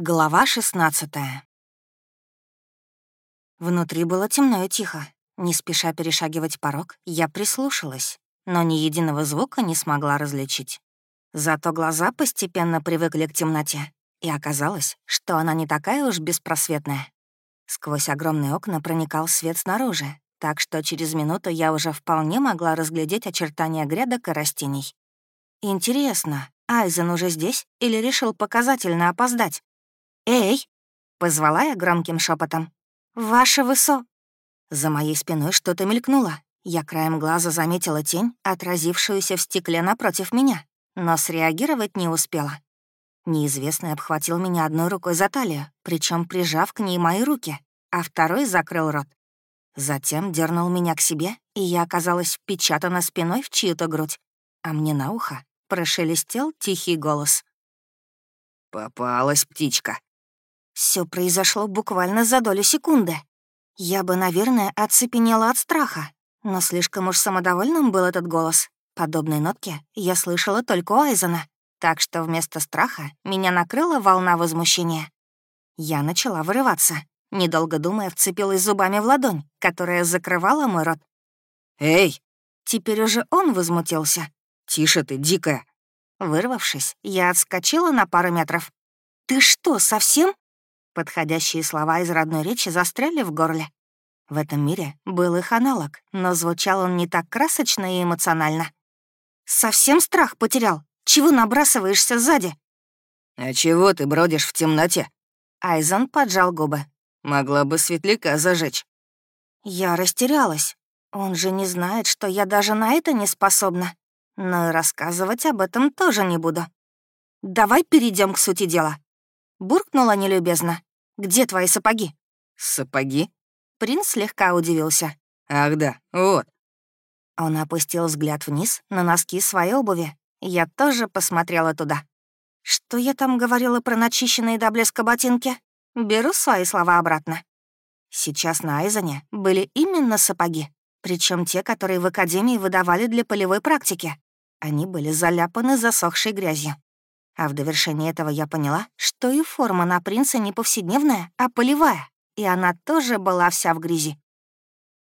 Глава 16 Внутри было темно и тихо. Не спеша перешагивать порог, я прислушалась, но ни единого звука не смогла различить. Зато глаза постепенно привыкли к темноте, и оказалось, что она не такая уж беспросветная. Сквозь огромные окна проникал свет снаружи, так что через минуту я уже вполне могла разглядеть очертания грядок и растений. Интересно, Айзен уже здесь или решил показательно опоздать? «Эй!» — позвала я громким шепотом. «Ваше высо...» За моей спиной что-то мелькнуло. Я краем глаза заметила тень, отразившуюся в стекле напротив меня, но среагировать не успела. Неизвестный обхватил меня одной рукой за талию, причем прижав к ней мои руки, а второй закрыл рот. Затем дернул меня к себе, и я оказалась впечатана спиной в чью-то грудь, а мне на ухо прошелестел тихий голос. «Попалась птичка». Все произошло буквально за долю секунды. Я бы, наверное, оцепенела от страха, но слишком уж самодовольным был этот голос. Подобные нотки я слышала только у Айзена, так что вместо страха меня накрыла волна возмущения. Я начала вырываться, недолго думая, вцепилась зубами в ладонь, которая закрывала мой рот. «Эй!» Теперь уже он возмутился. «Тише ты, дикая!» Вырвавшись, я отскочила на пару метров. «Ты что, совсем?» Подходящие слова из родной речи застряли в горле. В этом мире был их аналог, но звучал он не так красочно и эмоционально. «Совсем страх потерял? Чего набрасываешься сзади?» «А чего ты бродишь в темноте?» Айзен поджал губы. «Могла бы светляка зажечь». Я растерялась. Он же не знает, что я даже на это не способна. Но и рассказывать об этом тоже не буду. «Давай перейдем к сути дела». Буркнула нелюбезно. Где твои сапоги?» «Сапоги?» Принц слегка удивился. «Ах да, вот». Он опустил взгляд вниз на носки своей обуви. Я тоже посмотрела туда. Что я там говорила про начищенные до блеска ботинки? Беру свои слова обратно. Сейчас на Айзене были именно сапоги, причем те, которые в академии выдавали для полевой практики. Они были заляпаны засохшей грязью. А в довершение этого я поняла, что и форма на принца не повседневная, а полевая, и она тоже была вся в грязи.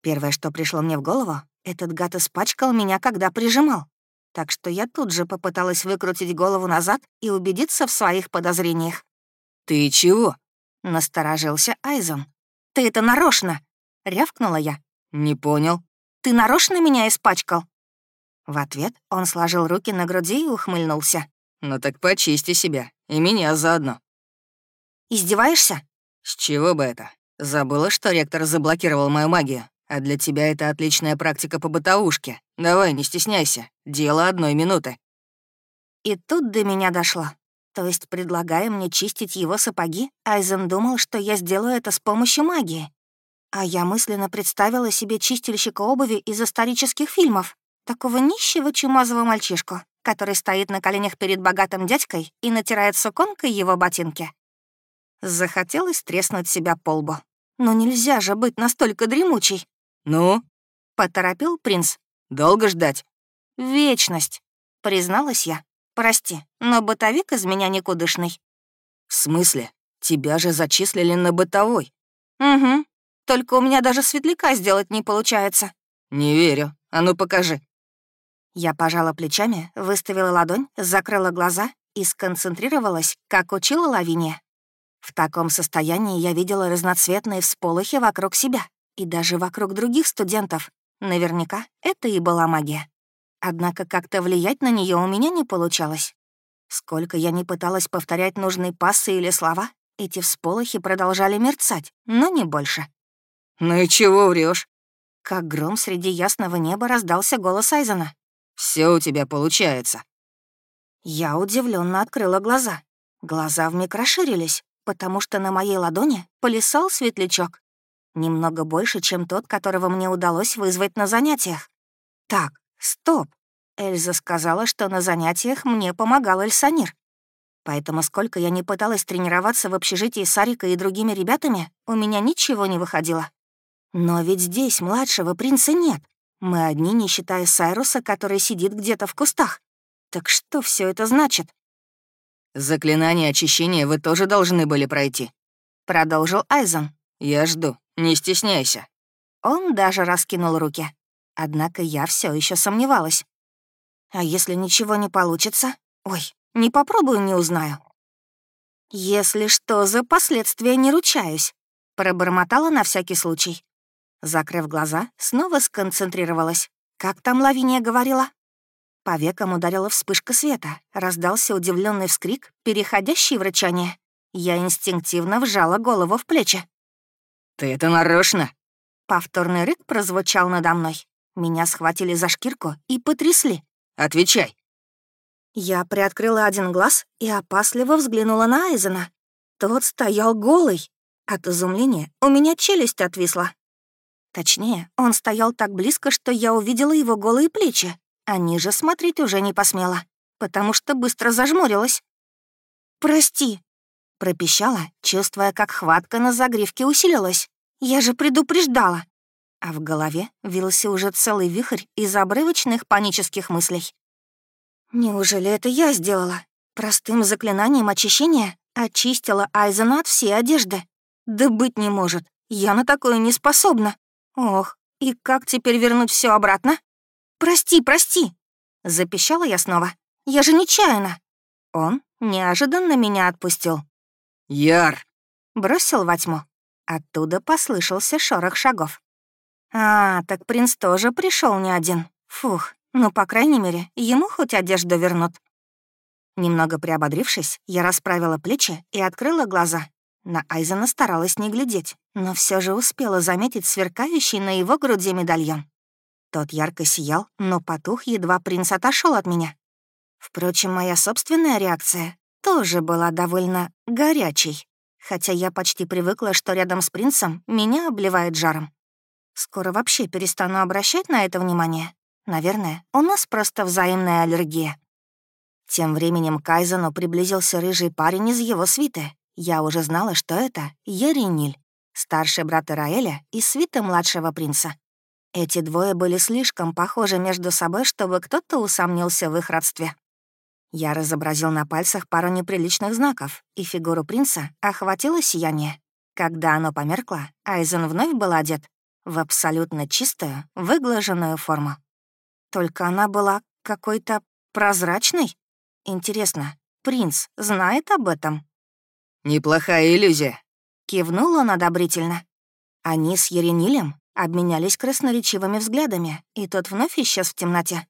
Первое, что пришло мне в голову, этот гад испачкал меня, когда прижимал. Так что я тут же попыталась выкрутить голову назад и убедиться в своих подозрениях. «Ты чего?» — насторожился Айзон. «Ты это нарочно!» — рявкнула я. «Не понял». «Ты нарочно меня испачкал?» В ответ он сложил руки на груди и ухмыльнулся. «Ну так почисти себя, и меня заодно». «Издеваешься?» «С чего бы это? Забыла, что ректор заблокировал мою магию, а для тебя это отличная практика по бытовушке. Давай, не стесняйся, дело одной минуты». И тут до меня дошло. То есть, предлагая мне чистить его сапоги, Айзен думал, что я сделаю это с помощью магии. А я мысленно представила себе чистильщика обуви из исторических фильмов, такого нищего чумазого мальчишку, который стоит на коленях перед богатым дядькой и натирает суконкой его ботинки. Захотелось треснуть себя по лбу. Но нельзя же быть настолько дремучей. «Ну?» — поторопил принц. «Долго ждать?» «Вечность», — призналась я. «Прости, но бытовик из меня никудышный». «В смысле? Тебя же зачислили на бытовой». «Угу. Только у меня даже светляка сделать не получается». «Не верю. А ну покажи». Я пожала плечами, выставила ладонь, закрыла глаза и сконцентрировалась, как учила Лавиния. В таком состоянии я видела разноцветные всполохи вокруг себя и даже вокруг других студентов. Наверняка это и была магия. Однако как-то влиять на нее у меня не получалось. Сколько я не пыталась повторять нужные пассы или слова, эти всполохи продолжали мерцать, но не больше. «Ну и чего врешь? Как гром среди ясного неба раздался голос Айзена. Все у тебя получается». Я удивленно открыла глаза. Глаза вмиг расширились, потому что на моей ладони полисал светлячок. Немного больше, чем тот, которого мне удалось вызвать на занятиях. Так, стоп. Эльза сказала, что на занятиях мне помогал Эльсанир. Поэтому сколько я не пыталась тренироваться в общежитии с Арикой и другими ребятами, у меня ничего не выходило. Но ведь здесь младшего принца нет. Мы одни, не считая Сайруса, который сидит где-то в кустах. Так что все это значит? Заклинание очищения вы тоже должны были пройти. Продолжил Айзен. Я жду, не стесняйся. Он даже раскинул руки. Однако я все еще сомневалась. А если ничего не получится? Ой, не попробую, не узнаю. Если что, за последствия не ручаюсь. Пробормотала на всякий случай. Закрыв глаза, снова сконцентрировалась. Как там Лавиния говорила? По векам ударила вспышка света, раздался удивленный вскрик, переходящий в рычание. Я инстинктивно вжала голову в плечи. «Ты это нарочно?» Повторный рык прозвучал надо мной. Меня схватили за шкирку и потрясли. «Отвечай!» Я приоткрыла один глаз и опасливо взглянула на Айзена. Тот стоял голый. От изумления у меня челюсть отвисла. Точнее, он стоял так близко, что я увидела его голые плечи, а ниже смотреть уже не посмела, потому что быстро зажмурилась. «Прости», — пропищала, чувствуя, как хватка на загривке усилилась. «Я же предупреждала». А в голове вился уже целый вихрь из обрывочных панических мыслей. «Неужели это я сделала? Простым заклинанием очищения очистила Айзена от всей одежды? Да быть не может, я на такое не способна. Ох, и как теперь вернуть все обратно? «Прости, прости!» — запищала я снова. «Я же нечаянно!» Он неожиданно меня отпустил. «Яр!» — бросил во тьму. Оттуда послышался шорох шагов. «А, так принц тоже пришел не один. Фух, ну, по крайней мере, ему хоть одежду вернут». Немного приободрившись, я расправила плечи и открыла глаза. На Айзена старалась не глядеть, но все же успела заметить сверкающий на его груди медальон. Тот ярко сиял, но потух, едва принц отошел от меня. Впрочем, моя собственная реакция тоже была довольно горячей, хотя я почти привыкла, что рядом с принцем меня обливает жаром. Скоро вообще перестану обращать на это внимание. Наверное, у нас просто взаимная аллергия. Тем временем к Кайзену приблизился рыжий парень из его свиты. Я уже знала, что это Яриниль, старший брат Ираэля и свита младшего принца. Эти двое были слишком похожи между собой, чтобы кто-то усомнился в их родстве. Я разобразил на пальцах пару неприличных знаков, и фигуру принца охватило сияние. Когда оно померкло, Айзен вновь был одет в абсолютно чистую, выглаженную форму. Только она была какой-то прозрачной. Интересно, принц знает об этом? «Неплохая иллюзия», — кивнул он одобрительно. Они с Еренилем обменялись красноречивыми взглядами, и тот вновь исчез в темноте.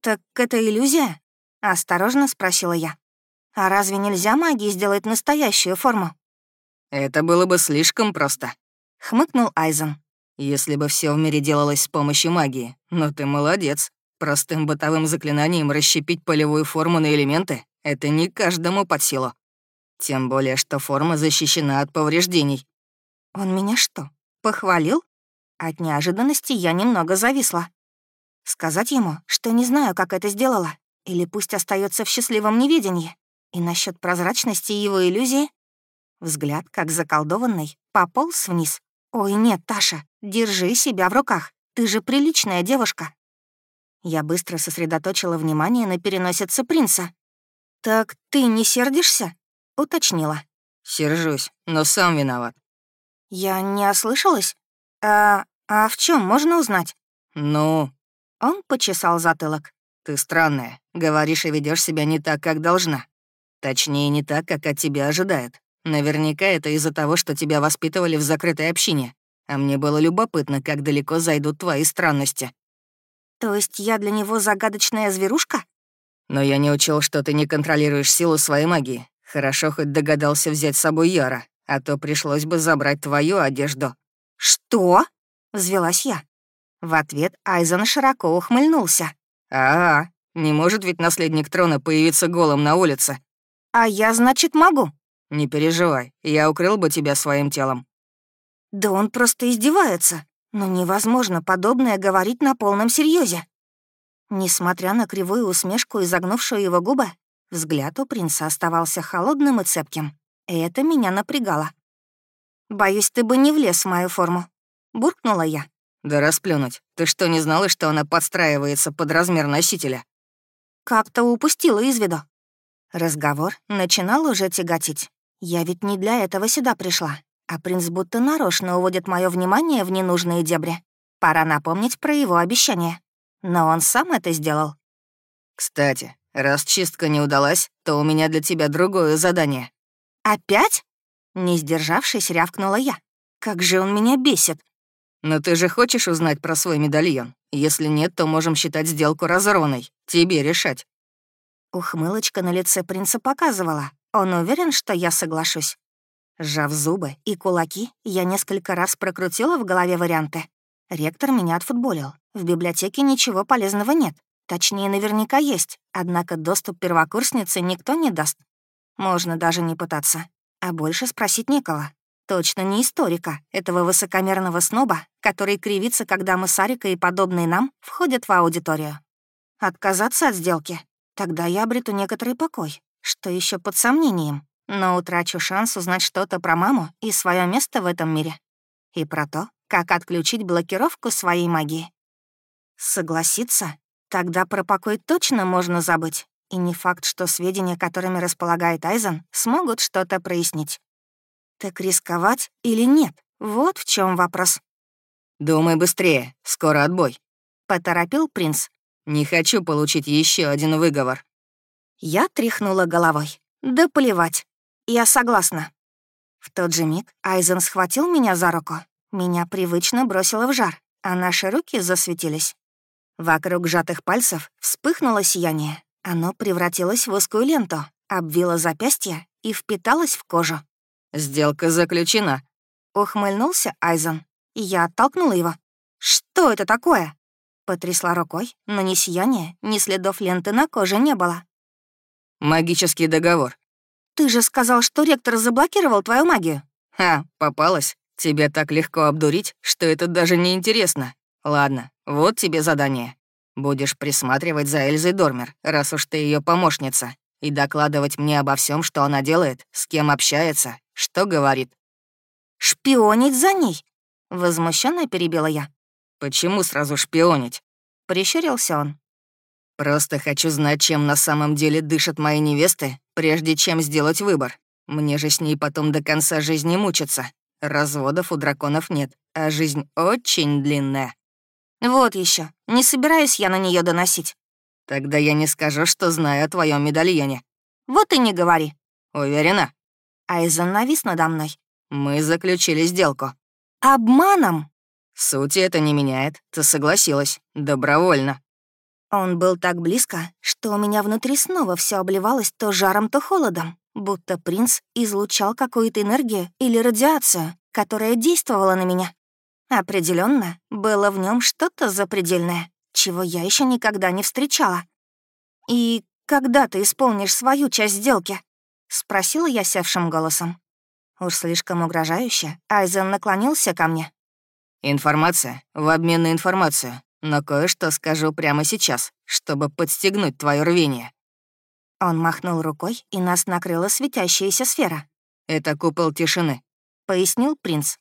«Так это иллюзия?» — осторожно спросила я. «А разве нельзя магии сделать настоящую форму?» «Это было бы слишком просто», — хмыкнул Айзен. «Если бы все в мире делалось с помощью магии. Но ты молодец. Простым бытовым заклинанием расщепить полевую форму на элементы — это не каждому под силу. Тем более, что форма защищена от повреждений». «Он меня что, похвалил?» От неожиданности я немного зависла. Сказать ему, что не знаю, как это сделала, или пусть остается в счастливом неведении. И насчет прозрачности его иллюзии? Взгляд, как заколдованный, пополз вниз. «Ой, нет, Таша, держи себя в руках. Ты же приличная девушка». Я быстро сосредоточила внимание на переносице принца. «Так ты не сердишься?» — уточнила. «Сержусь, но сам виноват». «Я не ослышалась? А, а в чем можно узнать?» «Ну...» Он почесал затылок. «Ты странная. Говоришь и ведешь себя не так, как должна. Точнее, не так, как от тебя ожидают. Наверняка это из-за того, что тебя воспитывали в закрытой общине. А мне было любопытно, как далеко зайдут твои странности». «То есть я для него загадочная зверушка?» «Но я не учел, что ты не контролируешь силу своей магии. Хорошо хоть догадался взять с собой Яра, а то пришлось бы забрать твою одежду». «Что?» — взвелась я. В ответ Айзен широко ухмыльнулся. «А, не может ведь наследник трона появиться голым на улице?» «А я, значит, могу?» «Не переживай, я укрыл бы тебя своим телом». «Да он просто издевается. Но невозможно подобное говорить на полном серьезе. Несмотря на кривую усмешку и загнувшую его губы, взгляд у принца оставался холодным и цепким. И это меня напрягало. «Боюсь, ты бы не влез в мою форму», — буркнула я. «Да расплюнуть. Ты что, не знала, что она подстраивается под размер носителя?» «Как-то упустила из виду». Разговор начинал уже тяготить. Я ведь не для этого сюда пришла, а принц будто нарочно уводит мое внимание в ненужные дебри. Пора напомнить про его обещание. Но он сам это сделал. «Кстати, раз чистка не удалась, то у меня для тебя другое задание». «Опять?» Не сдержавшись, рявкнула я. «Как же он меня бесит!» «Но ты же хочешь узнать про свой медальон? Если нет, то можем считать сделку разорванной. Тебе решать». Ухмылочка на лице принца показывала. Он уверен, что я соглашусь. Сжав зубы и кулаки, я несколько раз прокрутила в голове варианты. Ректор меня отфутболил. В библиотеке ничего полезного нет. Точнее, наверняка есть, однако доступ первокурсницы никто не даст. Можно даже не пытаться. А больше спросить некого. Точно не историка, этого высокомерного сноба, который кривится, когда мы с Арикой и подобные нам входят в аудиторию. Отказаться от сделки? Тогда я обрету некоторый покой, что еще под сомнением, но утрачу шанс узнать что-то про маму и свое место в этом мире. И про то, как отключить блокировку своей магии. Согласиться? Тогда про покой точно можно забыть. И не факт, что сведения, которыми располагает Айзен, смогут что-то прояснить. Так рисковать или нет? Вот в чем вопрос. «Думай быстрее, скоро отбой», — поторопил принц. «Не хочу получить еще один выговор». Я тряхнула головой. «Да плевать. Я согласна». В тот же миг Айзен схватил меня за руку. Меня привычно бросило в жар, а наши руки засветились. Вокруг сжатых пальцев вспыхнуло сияние. Оно превратилось в узкую ленту, обвило запястье и впиталось в кожу. «Сделка заключена», — ухмыльнулся Айзен. Я оттолкнула его. «Что это такое?» Потрясла рукой, но ни сияния, ни следов ленты на коже не было. «Магический договор». «Ты же сказал, что ректор заблокировал твою магию». «Ха, попалась. Тебя так легко обдурить, что это даже не интересно. Ладно, вот тебе задание. Будешь присматривать за Эльзой Дормер, раз уж ты ее помощница, и докладывать мне обо всем, что она делает, с кем общается, что говорит. «Шпионить за ней?» — возмущенно перебила я. «Почему сразу шпионить?» — прищурился он. «Просто хочу знать, чем на самом деле дышат мои невесты, прежде чем сделать выбор. Мне же с ней потом до конца жизни мучиться. Разводов у драконов нет, а жизнь очень длинная. Вот еще. Не собираюсь я на нее доносить. Тогда я не скажу, что знаю о твоем медальоне. Вот и не говори. Уверена? Айзен навис надо мной. Мы заключили сделку. Обманом? Сути это не меняет. Ты согласилась. Добровольно. Он был так близко, что у меня внутри снова все обливалось то жаром, то холодом будто принц излучал какую-то энергию или радиацию, которая действовала на меня. Определенно, было в нем что-то запредельное, чего я еще никогда не встречала. «И когда ты исполнишь свою часть сделки?» — спросила я севшим голосом. Уж слишком угрожающе, Айзен наклонился ко мне. «Информация в обмен на информацию, но кое-что скажу прямо сейчас, чтобы подстегнуть твое рвение. Он махнул рукой, и нас накрыла светящаяся сфера. «Это купол тишины», — пояснил принц.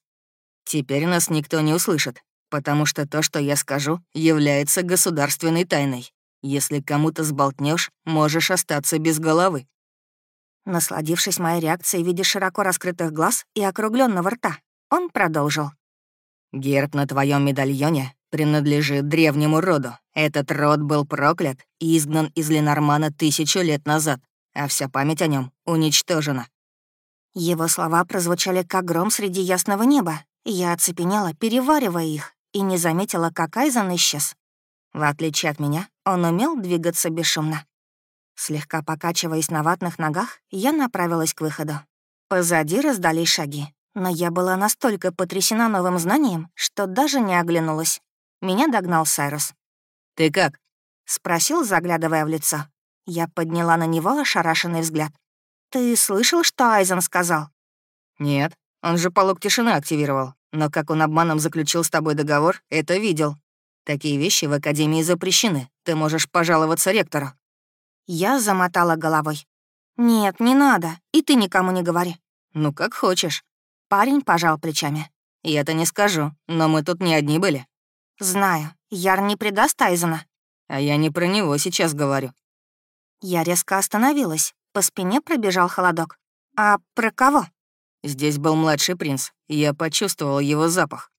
«Теперь нас никто не услышит, потому что то, что я скажу, является государственной тайной. Если кому-то сболтнешь, можешь остаться без головы». Насладившись моей реакцией в виде широко раскрытых глаз и округленного рта, он продолжил. «Герб на твоем медальоне принадлежит древнему роду. Этот род был проклят и изгнан из Ленормана тысячу лет назад, а вся память о нем уничтожена. Его слова прозвучали как гром среди ясного неба. Я оцепенела, переваривая их, и не заметила, как Айзен исчез. В отличие от меня, он умел двигаться бесшумно. Слегка покачиваясь на ватных ногах, я направилась к выходу. Позади раздались шаги, но я была настолько потрясена новым знанием, что даже не оглянулась. Меня догнал Сайрус. «Ты как?» — спросил, заглядывая в лицо. Я подняла на него ошарашенный взгляд. «Ты слышал, что Айзен сказал?» «Нет, он же полог тишины активировал. Но как он обманом заключил с тобой договор, это видел. Такие вещи в Академии запрещены. Ты можешь пожаловаться ректору». Я замотала головой. «Нет, не надо, и ты никому не говори». «Ну, как хочешь». Парень пожал плечами. «Я это не скажу, но мы тут не одни были». «Знаю. Яр не предаст Айзена». «А я не про него сейчас говорю». Я резко остановилась, По спине пробежал холодок. «А про кого?» «Здесь был младший принц. Я почувствовал его запах».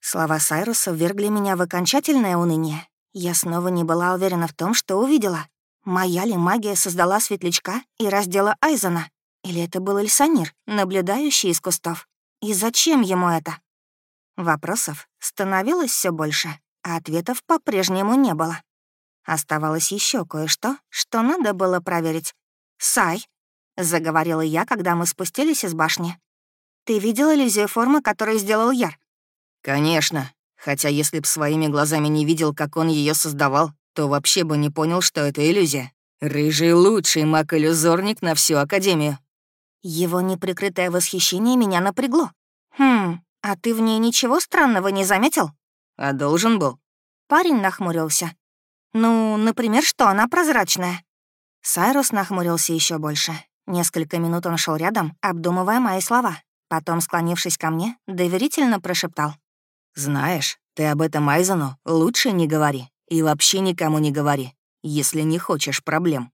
Слова Сайруса ввергли меня в окончательное уныние. Я снова не была уверена в том, что увидела. Моя ли магия создала светлячка и раздела Айзена? Или это был Эльсанир, наблюдающий из кустов? И зачем ему это? Вопросов становилось все больше, а ответов по-прежнему не было. Оставалось еще кое-что, что надо было проверить. «Сай», — заговорила я, когда мы спустились из башни. «Ты видел иллюзию формы, которую сделал Яр?» «Конечно. Хотя если б своими глазами не видел, как он ее создавал, то вообще бы не понял, что это иллюзия. Рыжий лучший маг-иллюзорник на всю Академию». Его неприкрытое восхищение меня напрягло. «Хм, а ты в ней ничего странного не заметил?» «А должен был». Парень нахмурился. «Ну, например, что она прозрачная?» Сайрус нахмурился еще больше. Несколько минут он шел рядом, обдумывая мои слова. Потом, склонившись ко мне, доверительно прошептал. «Знаешь, ты об этом Айзену лучше не говори. И вообще никому не говори, если не хочешь проблем».